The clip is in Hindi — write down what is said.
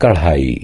कढ़ाई।